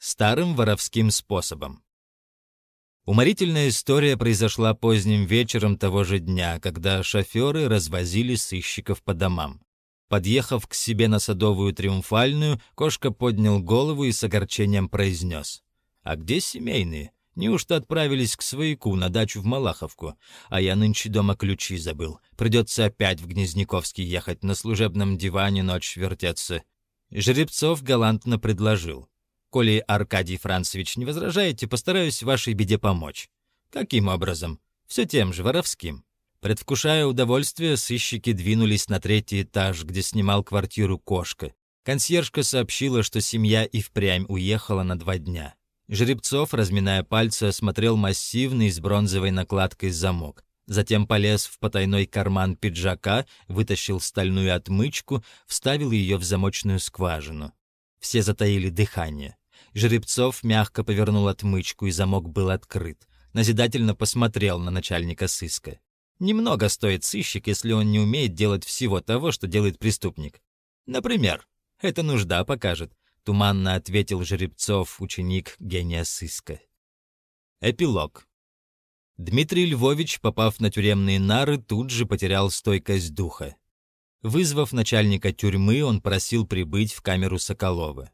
старым воровским способом. Уморительная история произошла поздним вечером того же дня, когда шоферы развозили сыщиков по домам. Подъехав к себе на Садовую Триумфальную, кошка поднял голову и с огорчением произнес. «А где семейные? Неужто отправились к свояку на дачу в Малаховку? А я нынче дома ключи забыл. Придется опять в Гнезняковский ехать, на служебном диване ночь вертеться». Жеребцов галантно предложил. «Коли, Аркадий Францевич, не возражаете, постараюсь вашей беде помочь». «Каким образом?» «Все тем же, воровским». Предвкушая удовольствие, сыщики двинулись на третий этаж, где снимал квартиру кошка. Консьержка сообщила, что семья и впрямь уехала на два дня. Жеребцов, разминая пальцы, осмотрел массивный с бронзовой накладкой замок. Затем полез в потайной карман пиджака, вытащил стальную отмычку, вставил ее в замочную скважину. Все затаили дыхание. Жеребцов мягко повернул отмычку, и замок был открыт. Назидательно посмотрел на начальника сыска. Немного стоит сыщик, если он не умеет делать всего того, что делает преступник. Например, это нужда покажет, туманно ответил Жеребцов, ученик гения сыска. Эпилог. Дмитрий Львович, попав на тюремные нары, тут же потерял стойкость духа. Вызвав начальника тюрьмы, он просил прибыть в камеру Соколова.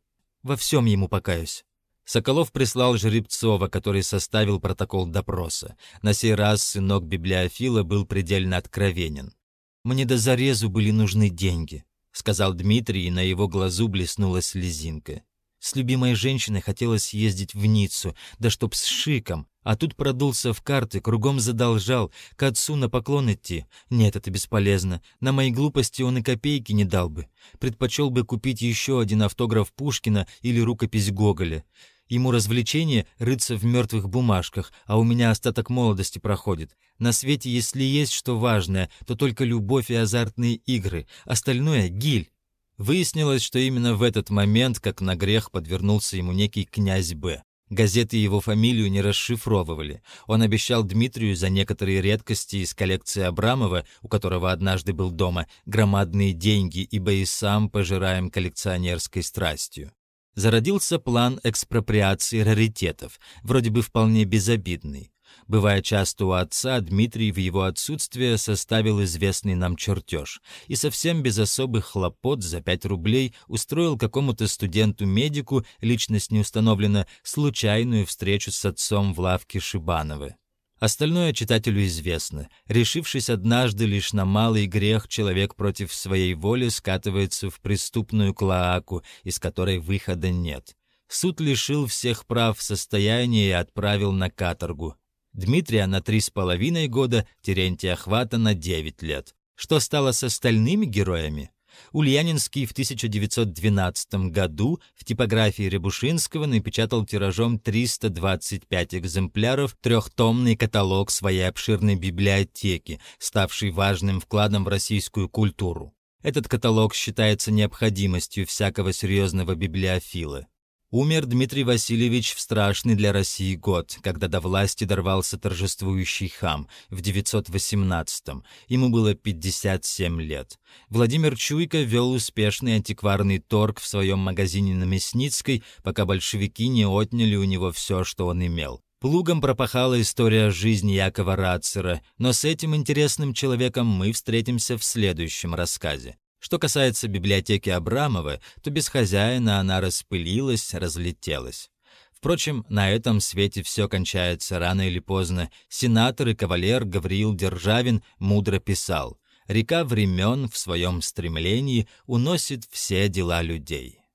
«Во всем ему покаюсь», Соколов прислал Жеребцова, который составил протокол допроса. На сей раз сынок библиофила был предельно откровенен. «Мне до зарезу были нужны деньги», — сказал Дмитрий, и на его глазу блеснула слезинка. С любимой женщиной хотелось ездить в Ниццу, да чтоб с шиком, а тут продулся в карты, кругом задолжал, к отцу на поклон идти. Нет, это бесполезно, на мои глупости он и копейки не дал бы. Предпочел бы купить еще один автограф Пушкина или рукопись Гоголя. Ему развлечение рыться в мертвых бумажках, а у меня остаток молодости проходит. На свете, если есть что важное, то только любовь и азартные игры, остальное — гиль. Выяснилось, что именно в этот момент, как на грех, подвернулся ему некий князь Б. Газеты его фамилию не расшифровывали. Он обещал Дмитрию за некоторые редкости из коллекции Абрамова, у которого однажды был дома, громадные деньги, ибо и сам пожираем коллекционерской страстью зародился план экспроприации раритетов, вроде бы вполне безобидный. Бывая часто у отца, Дмитрий в его отсутствие составил известный нам чертеж и совсем без особых хлопот за пять рублей устроил какому-то студенту-медику, личность не установлена, случайную встречу с отцом в лавке Шибанова. Остальное читателю известно. Решившись однажды лишь на малый грех, человек против своей воли скатывается в преступную клоаку, из которой выхода нет. Суд лишил всех прав состояния и отправил на каторгу. Дмитрия на три с половиной года, Терентия Хвата на девять лет. Что стало с остальными героями? Ульянинский в 1912 году в типографии Рябушинского напечатал тиражом 325 экземпляров трехтомный каталог своей обширной библиотеки, ставший важным вкладом в российскую культуру. Этот каталог считается необходимостью всякого серьезного библиофила. Умер Дмитрий Васильевич в страшный для России год, когда до власти дорвался торжествующий хам в 918-м. Ему было 57 лет. Владимир Чуйко вел успешный антикварный торг в своем магазине на Мясницкой, пока большевики не отняли у него все, что он имел. Плугом пропахала история жизни Якова Рацера, но с этим интересным человеком мы встретимся в следующем рассказе. Что касается библиотеки Абрамова, то без хозяина она распылилась, разлетелась. Впрочем, на этом свете все кончается рано или поздно. Сенатор и кавалер Гавриил Державин мудро писал «Река времен в своем стремлении уносит все дела людей».